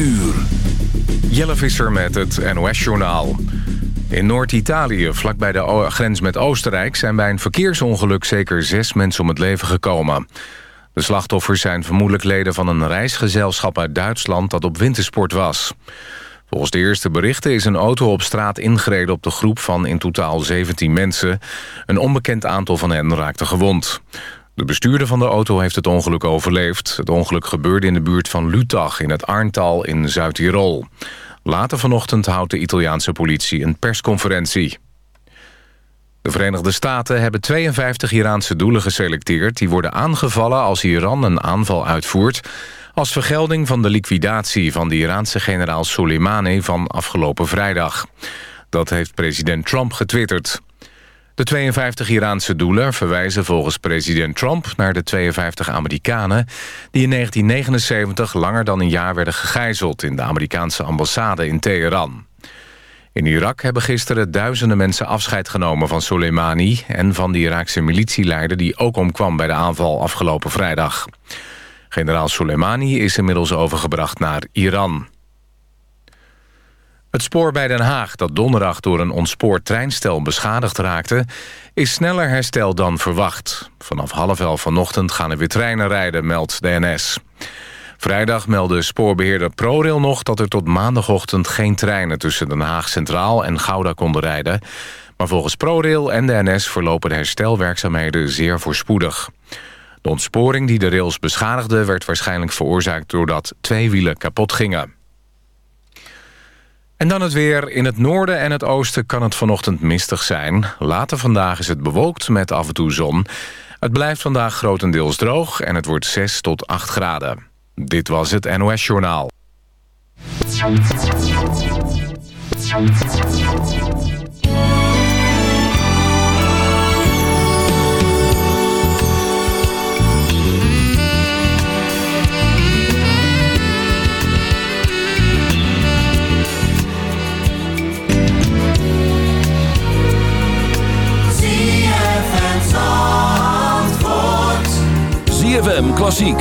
uur. Jelle Visser met het NOS-journaal. In Noord-Italië, vlakbij de grens met Oostenrijk... zijn bij een verkeersongeluk zeker zes mensen om het leven gekomen. De slachtoffers zijn vermoedelijk leden van een reisgezelschap uit Duitsland... dat op wintersport was. Volgens de eerste berichten is een auto op straat ingereden op de groep van in totaal 17 mensen. Een onbekend aantal van hen raakte gewond. De bestuurder van de auto heeft het ongeluk overleefd. Het ongeluk gebeurde in de buurt van Lutach in het Arntal in Zuid-Tirol. Later vanochtend houdt de Italiaanse politie een persconferentie. De Verenigde Staten hebben 52 Iraanse doelen geselecteerd... die worden aangevallen als Iran een aanval uitvoert... als vergelding van de liquidatie van de Iraanse generaal Soleimani van afgelopen vrijdag. Dat heeft president Trump getwitterd. De 52 Iraanse doelen verwijzen volgens president Trump naar de 52 Amerikanen... die in 1979 langer dan een jaar werden gegijzeld... in de Amerikaanse ambassade in Teheran. In Irak hebben gisteren duizenden mensen afscheid genomen van Soleimani... en van de Iraakse militieleider die ook omkwam bij de aanval afgelopen vrijdag. Generaal Soleimani is inmiddels overgebracht naar Iran. Het spoor bij Den Haag, dat donderdag door een ontspoord treinstel beschadigd raakte... is sneller hersteld dan verwacht. Vanaf half elf vanochtend gaan er weer treinen rijden, meldt de NS. Vrijdag meldde spoorbeheerder ProRail nog dat er tot maandagochtend geen treinen... tussen Den Haag Centraal en Gouda konden rijden. Maar volgens ProRail en de NS verlopen de herstelwerkzaamheden zeer voorspoedig. De ontsporing die de rails beschadigde werd waarschijnlijk veroorzaakt... doordat twee wielen kapot gingen. En dan het weer. In het noorden en het oosten kan het vanochtend mistig zijn. Later vandaag is het bewolkt met af en toe zon. Het blijft vandaag grotendeels droog en het wordt 6 tot 8 graden. Dit was het NOS Journaal. ZFM Klassiek.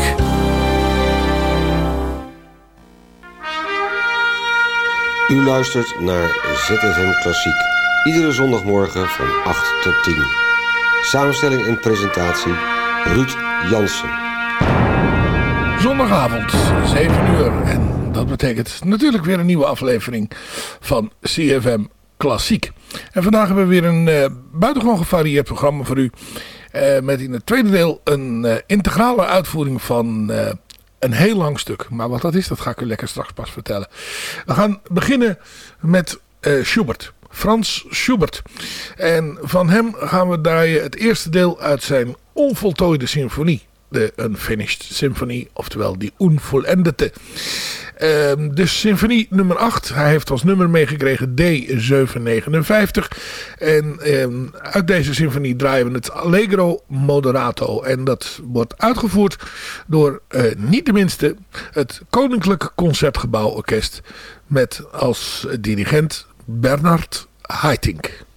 U luistert naar ZFM Klassiek. Iedere zondagmorgen van 8 tot 10. Samenstelling en presentatie Ruud Jansen. Zondagavond, 7 uur. En dat betekent natuurlijk weer een nieuwe aflevering van CFM Klassiek. En vandaag hebben we weer een uh, buitengewoon gevarieerd programma voor u. Uh, met in het tweede deel een uh, integrale uitvoering van uh, een heel lang stuk. Maar wat dat is, dat ga ik u lekker straks pas vertellen. We gaan beginnen met Schubert. Frans Schubert. En van hem gaan we draaien het eerste deel uit zijn onvoltooide symfonie. De Unfinished Symphony, oftewel die Unvollendete. Dus symfonie nummer 8. Hij heeft als nummer meegekregen D759. En um, uit deze symfonie draaien we het Allegro Moderato. En dat wordt uitgevoerd door uh, niet de minste het Koninklijk Concertgebouworkest. Met als dirigent Bernard Haitink.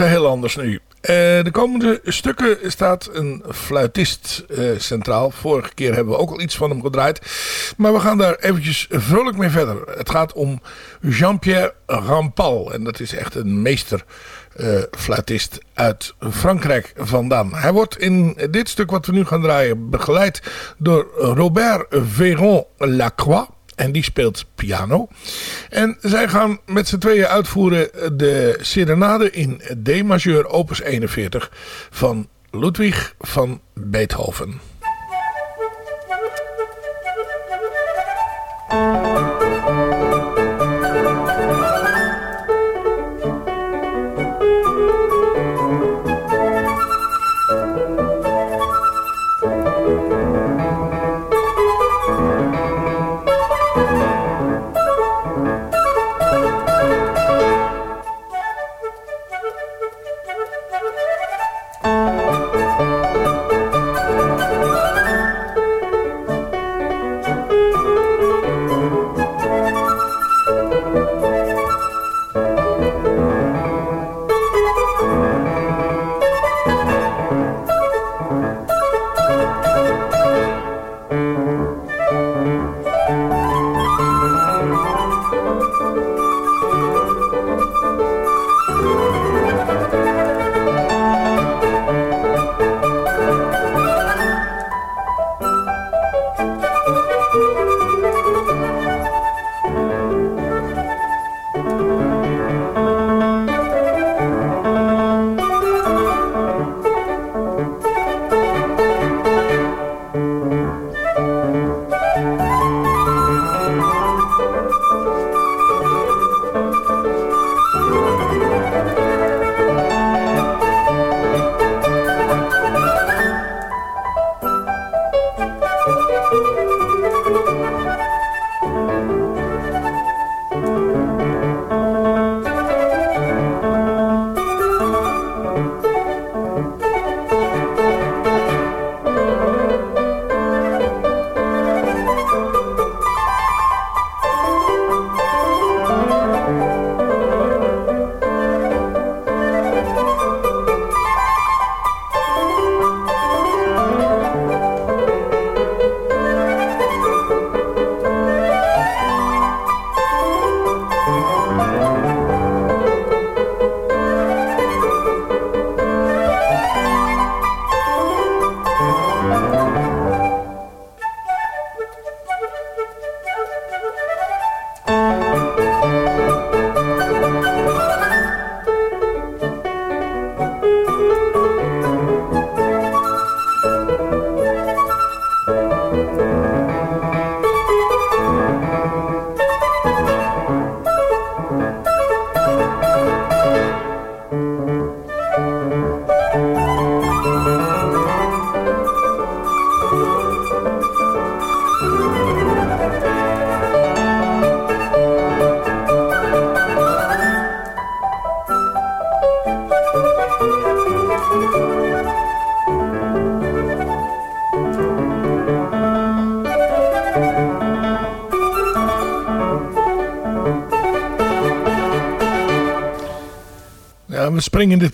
Geheel anders nu. Uh, de komende stukken staat een fluitist uh, centraal. Vorige keer hebben we ook al iets van hem gedraaid. Maar we gaan daar eventjes vrolijk mee verder. Het gaat om Jean-Pierre Rampal. En dat is echt een meester uh, fluitist uit Frankrijk vandaan. Hij wordt in dit stuk wat we nu gaan draaien begeleid door Robert Véron Lacroix. En die speelt piano. En zij gaan met z'n tweeën uitvoeren de serenade in D-majeur opus 41 van Ludwig van Beethoven.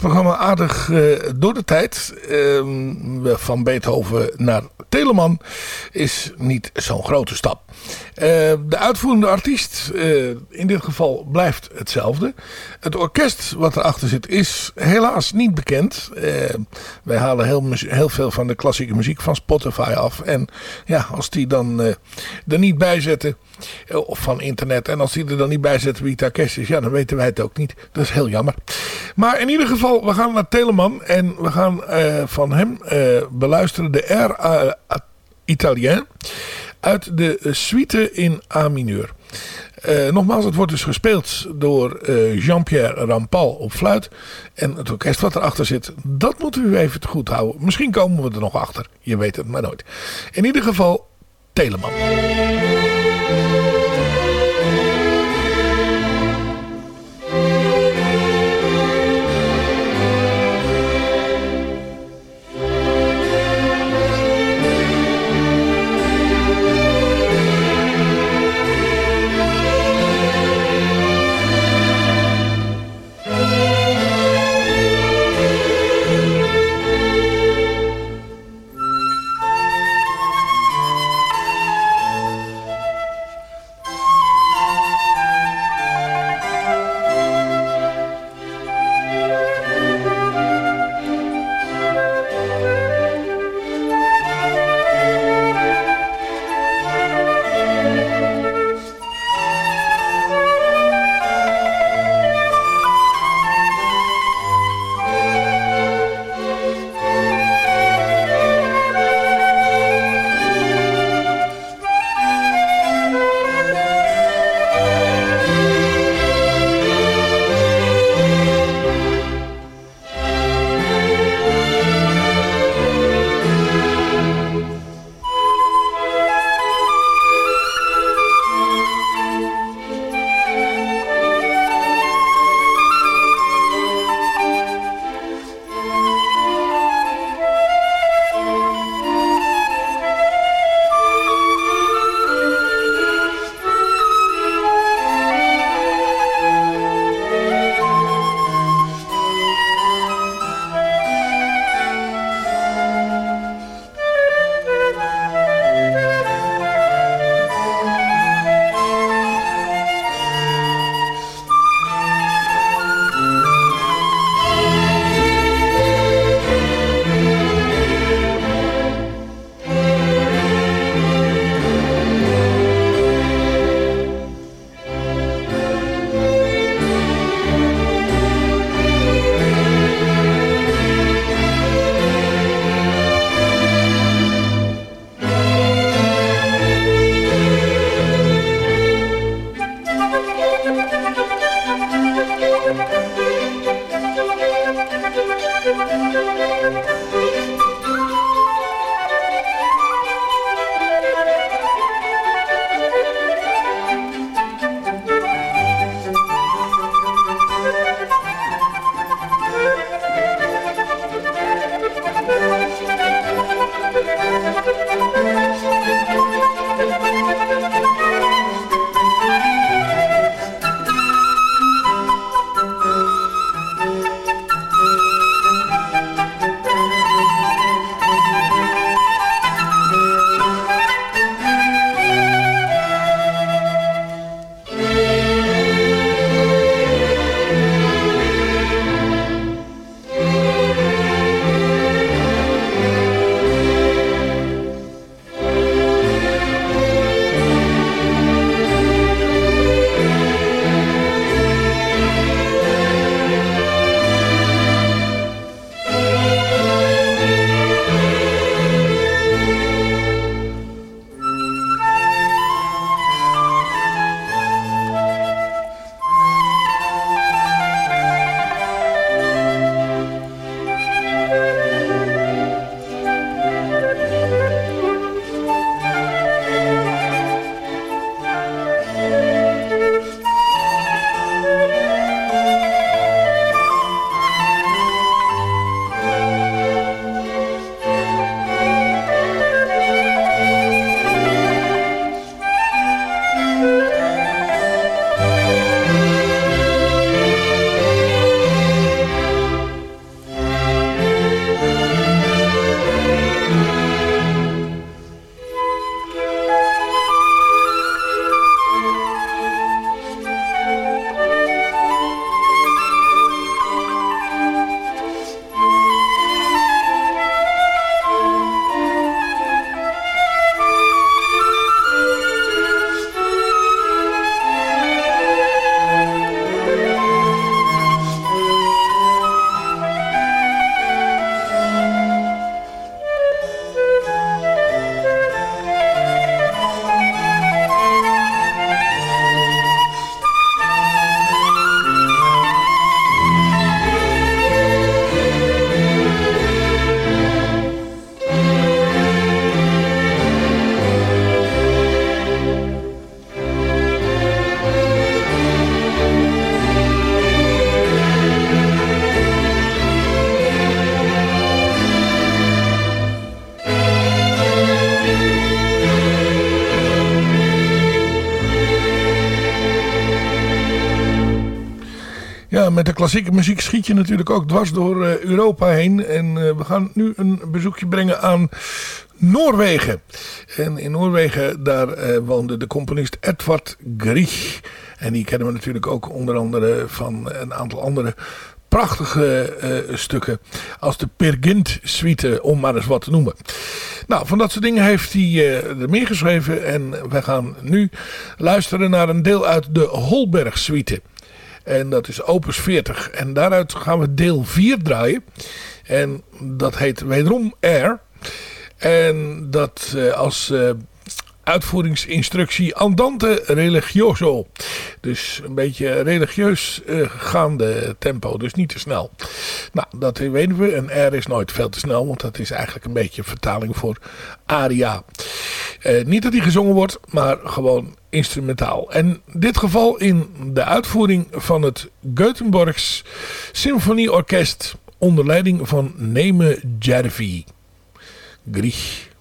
Programma aardig uh, door de tijd. Uh, van Beethoven naar Telemann is niet zo'n grote stap. Uh, de uitvoerende artiest, uh, in dit geval, blijft hetzelfde. Het orkest wat erachter zit is helaas niet bekend. Uh, wij halen heel, heel, veel van de klassieke muziek van Spotify af. En ja, als die dan er niet bij zetten, of van internet, en als die er dan niet bij zetten wie het orkest is, ja, dan weten wij het ook niet. Dat is heel jammer. Maar in ieder geval, we gaan naar Telemann en we gaan van hem beluisteren de R Italien uit de suite in A mineur. Uh, nogmaals, het wordt dus gespeeld door uh, Jean-Pierre Rampal op fluit. En het orkest wat erachter zit, dat moeten we even te goed houden. Misschien komen we er nog achter. Je weet het maar nooit. In ieder geval, Telemann. Muziek schiet je natuurlijk ook dwars door Europa heen. En we gaan nu een bezoekje brengen aan Noorwegen. En in Noorwegen, daar woonde de componist Edvard Grieg. En die kennen we natuurlijk ook onder andere van een aantal andere prachtige stukken als de Pergint suite, om maar eens wat te noemen. Nou, van dat soort dingen heeft hij uh, er geschreven en we gaan nu luisteren naar een deel uit de Holberg suite. En dat is opus 40 en daaruit gaan we deel 4 draaien. En dat heet wederom Air. En dat uh, als uitvoeringsinstructie Andante Religioso. Dus een beetje religieus uh, gaande tempo, dus niet te snel. Nou, dat weten we. En R is nooit veel te snel, want dat is eigenlijk een beetje vertaling voor aria. Uh, niet dat die gezongen wordt, maar gewoon instrumentaal. En dit geval in de uitvoering van het Göteborgs Symfonieorkest onder leiding van Neme Järvi. Grieg.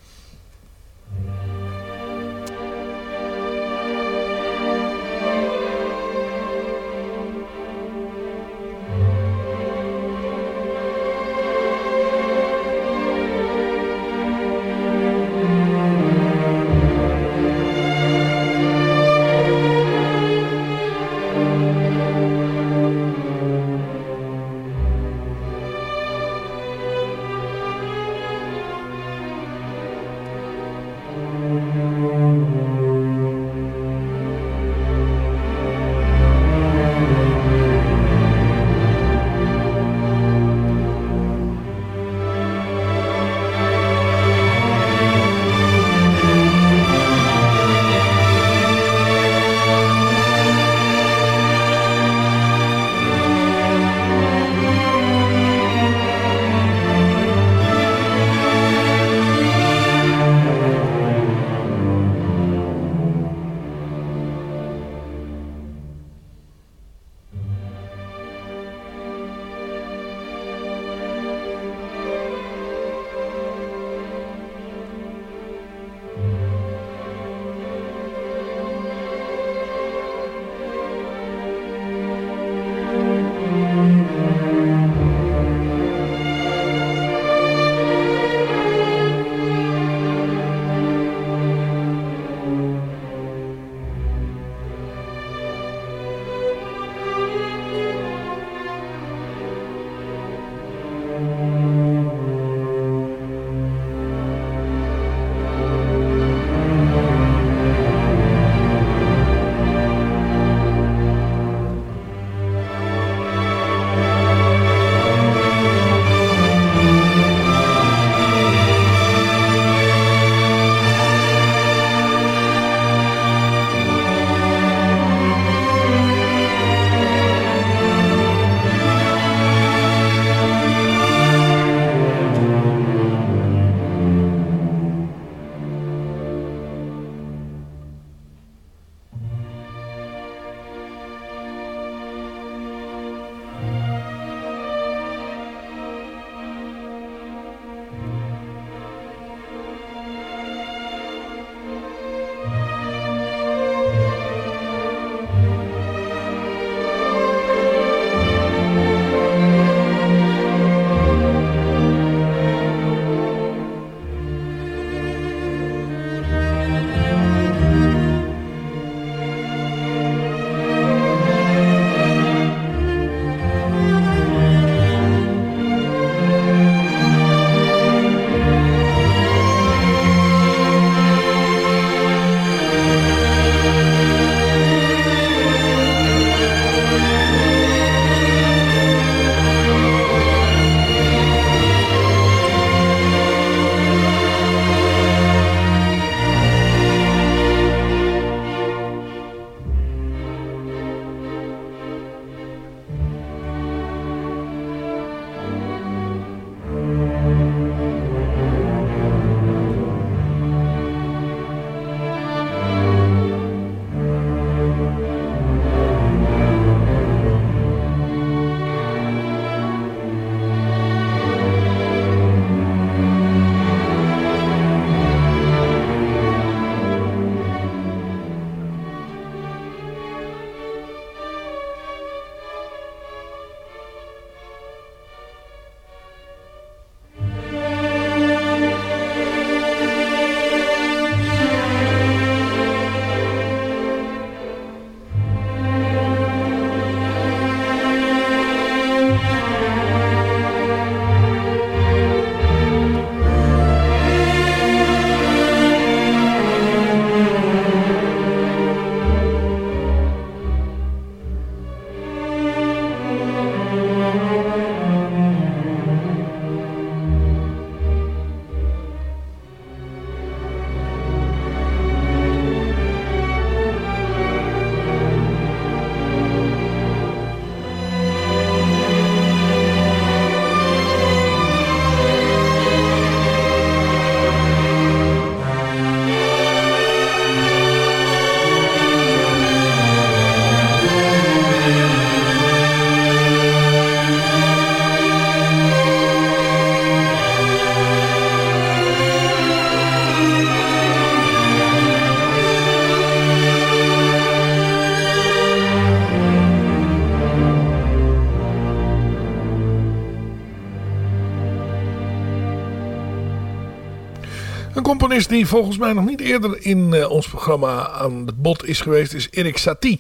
Componist die volgens mij nog niet eerder in uh, ons programma aan het bod is geweest is Erik Satie.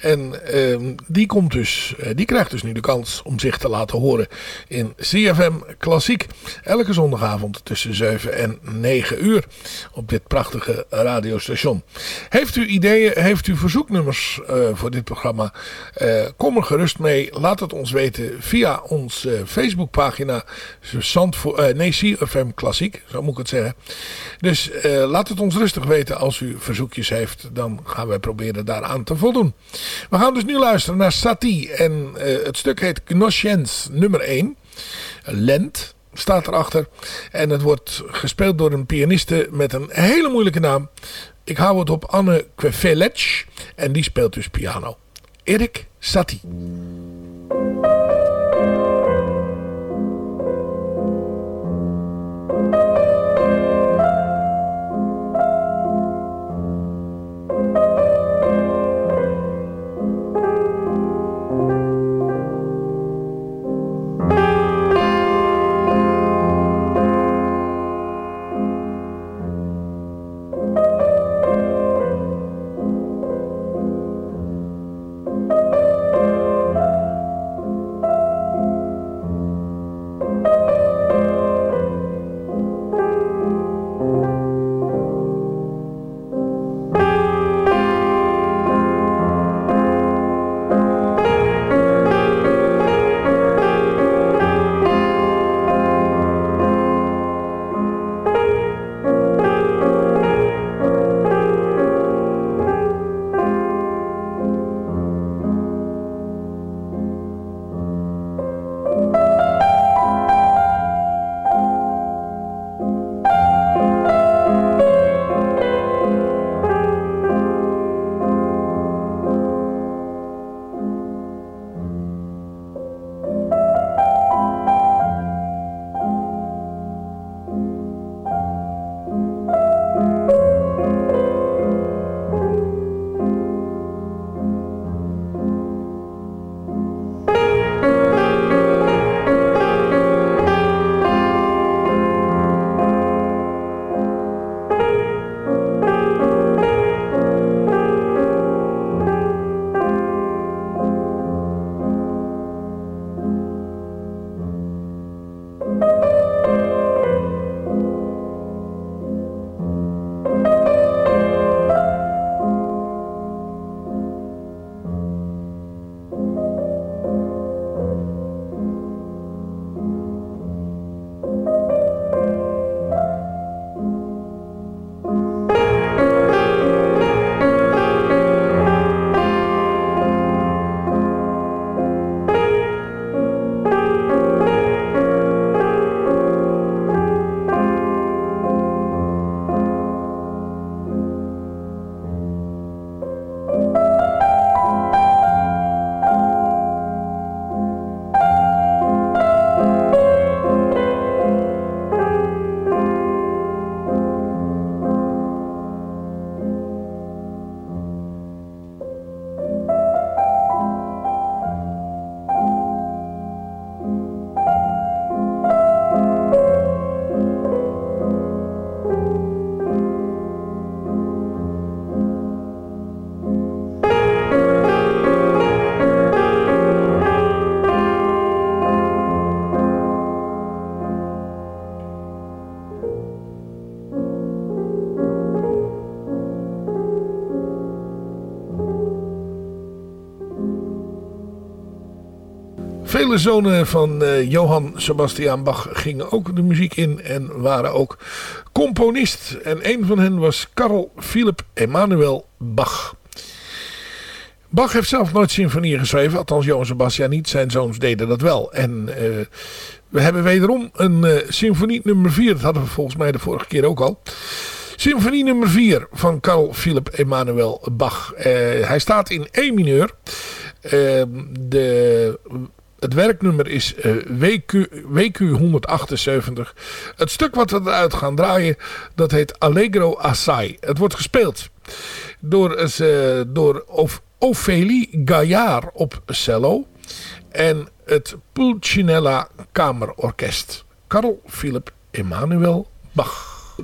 En uh, die, komt dus, uh, die krijgt dus nu de kans om zich te laten horen in CFM Klassiek. Elke zondagavond tussen 7 en 9 uur op dit prachtige radiostation. Heeft u ideeën, heeft u verzoeknummers uh, voor dit programma? kom er gerust mee. Laat het ons weten via onze Facebookpagina. nee, CFM Klassiek, zo moet ik het zeggen. Dus uh, laat het ons rustig weten als u verzoekjes heeft. Dan gaan wij proberen daaraan te voldoen. We gaan dus nu luisteren naar Satie. En uh, het stuk heet Gnoscience nummer 1. Lent staat erachter. En het wordt gespeeld door een pianiste met een hele moeilijke naam. Ik hou het op Anne Kwefelec. En die speelt dus piano. Erik Satie. Vele zonen van uh, Johann Sebastian Bach gingen ook de muziek in en waren ook componist. En een van hen was Karl Philipp Emanuel Bach. Bach heeft zelf nooit symfonieën geschreven, althans Johann Sebastian niet. Zijn zoons deden dat wel. En uh, we hebben wederom een uh, symfonie nummer 4. Dat hadden we volgens mij de vorige keer ook al. Symfonie nummer 4 van Karl Philipp Emanuel Bach. hij staat in E mineur. de het werknummer is uh, WQ, WQ 178. Het stuk wat we eruit gaan draaien, dat heet Allegro Assai. Het wordt gespeeld door, uh, door Ophélie Gaillard op cello en het Pulcinella Kamerorkest. Karl Philipp Emanuel Bach.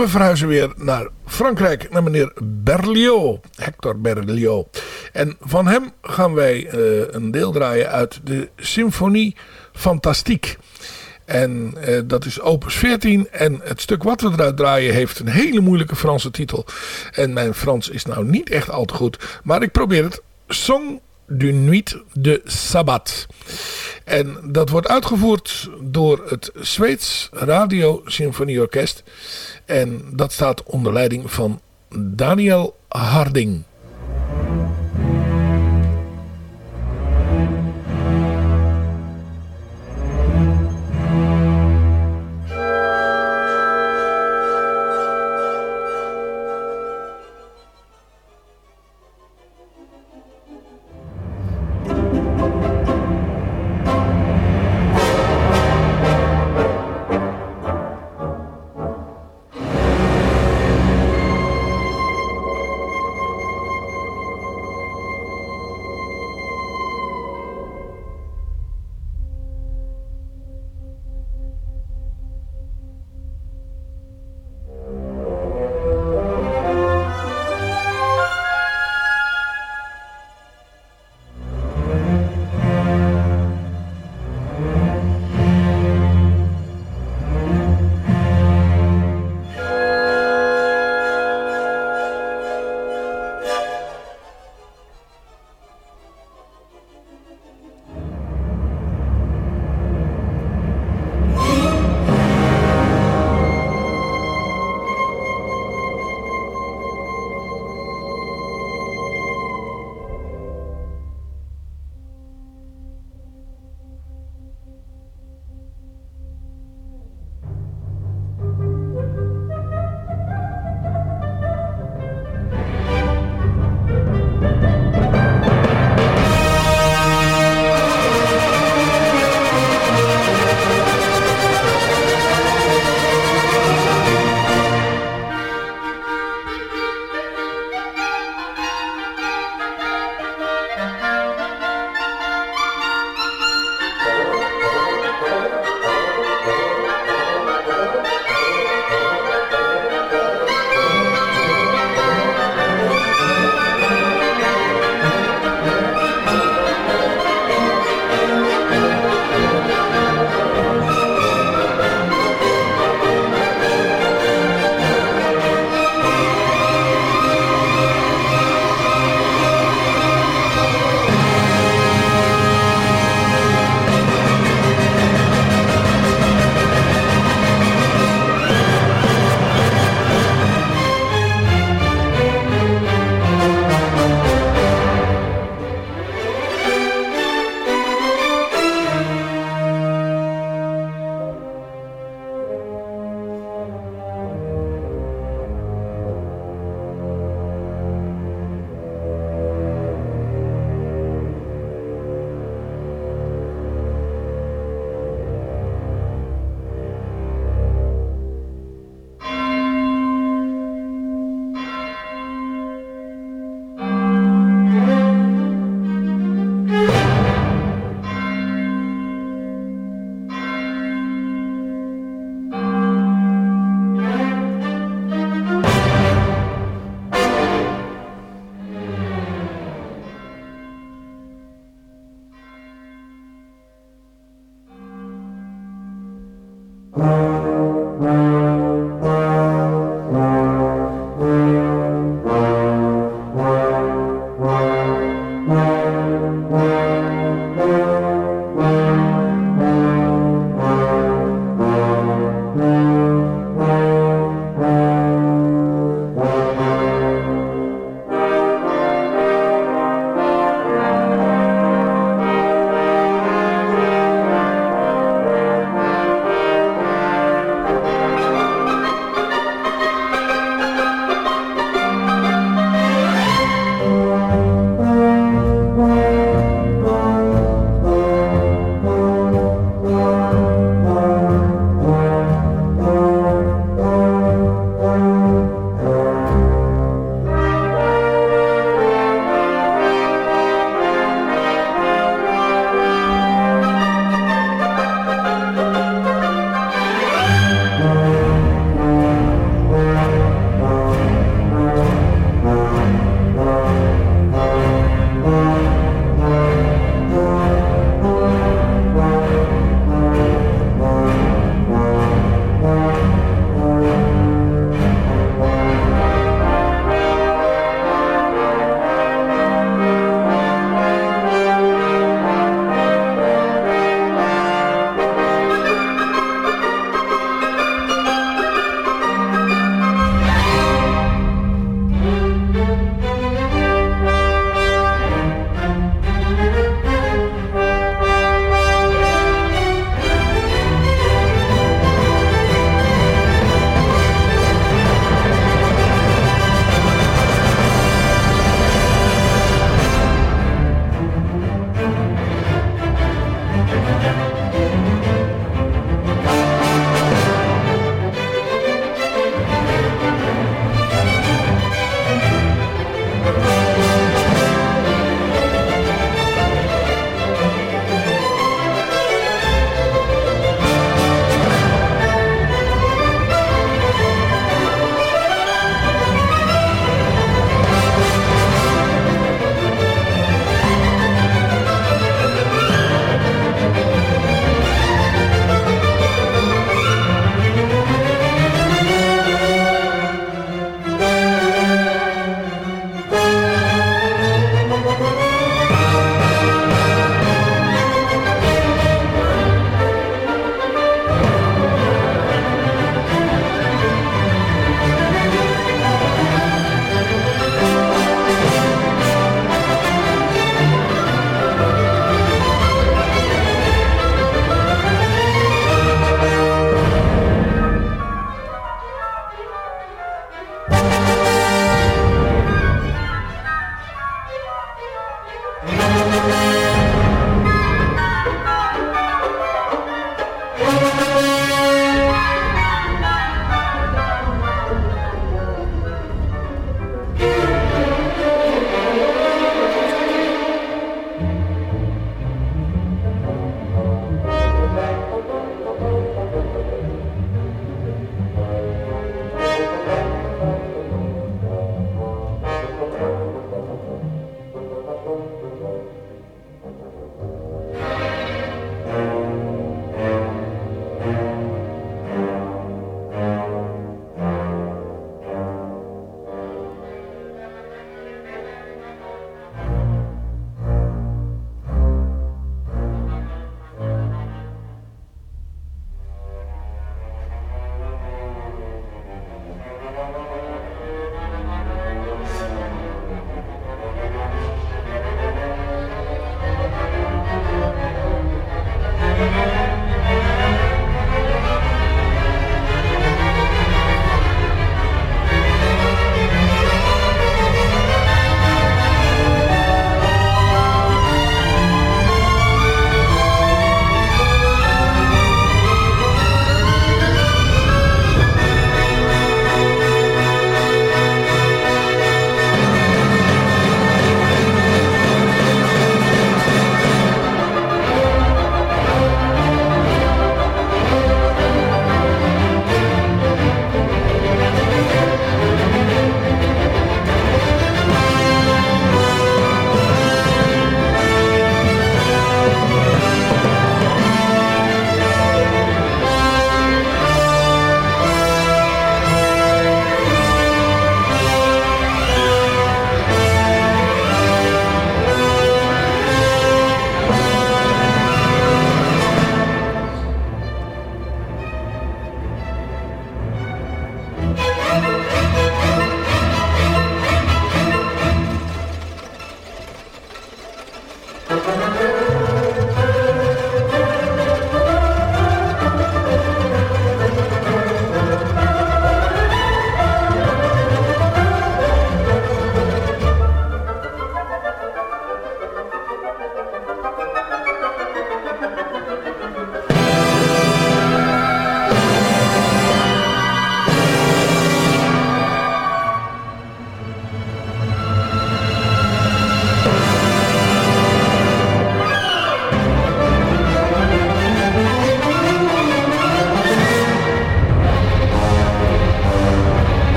We verhuizen weer naar Frankrijk, naar meneer Berlioz, Hector Berlioz. En van hem gaan wij uh, een deel draaien uit de Symfonie Fantastique. En uh, dat is opus 14. En het stuk wat we eruit draaien heeft een hele moeilijke Franse titel. En mijn Frans is nou niet echt al te goed. Maar ik probeer het. Song du Nuit de Sabbat. En dat wordt uitgevoerd door het Zweeds Radio Symfonieorkest. En dat staat onder leiding van Daniel Harding.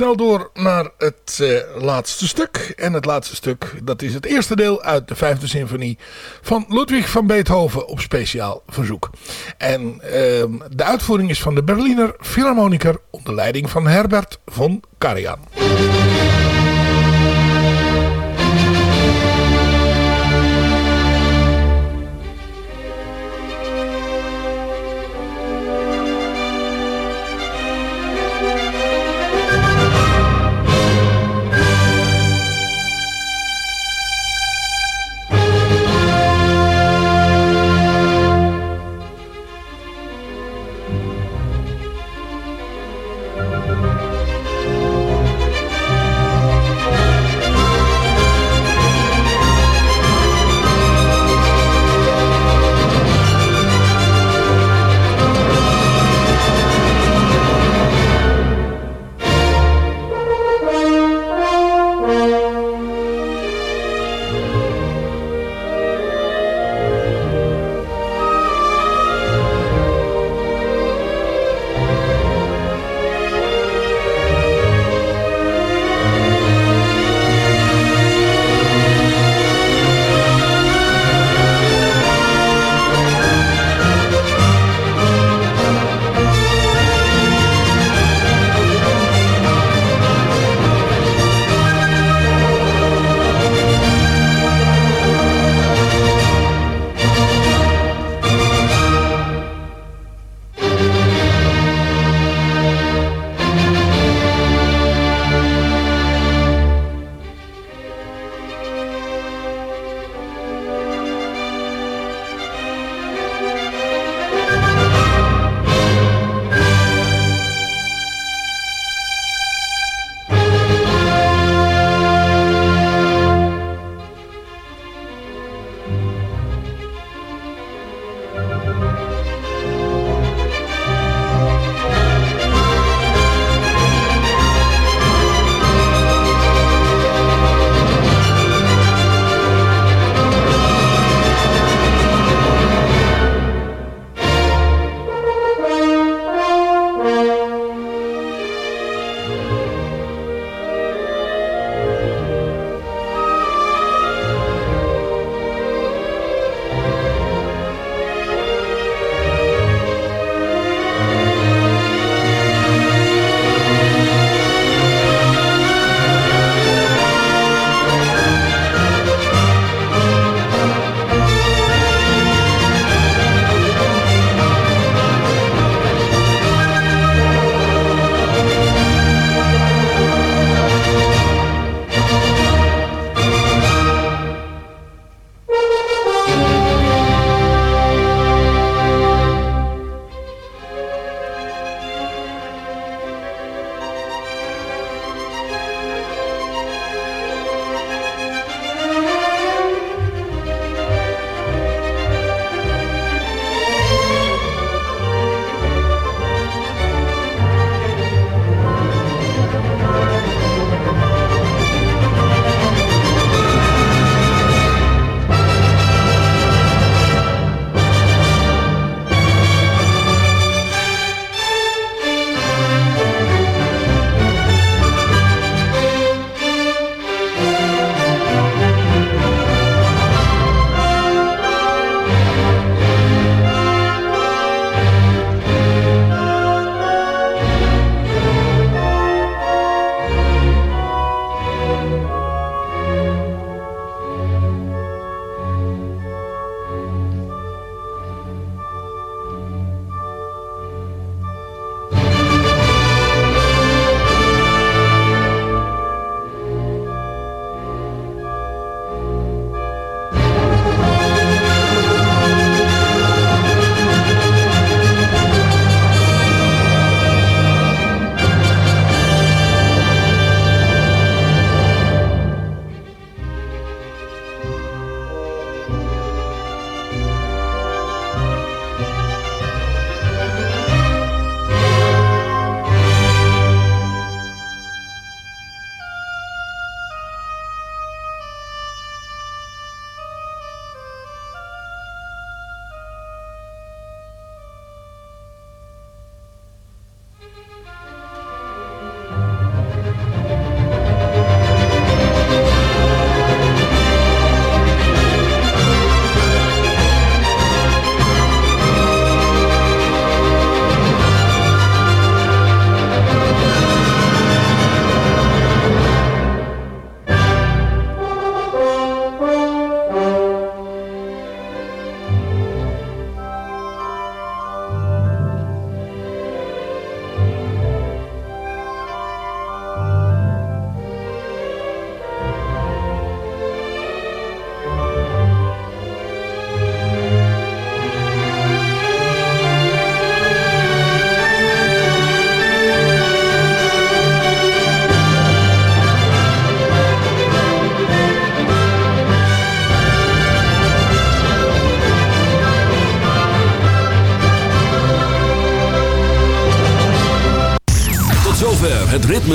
Snel door naar het uh, laatste stuk. En het laatste stuk, dat is het eerste deel uit de vijfde symfonie van Ludwig van Beethoven op speciaal verzoek. En uh, de uitvoering is van de Berliner Philharmoniker onder leiding van Herbert von Karajan.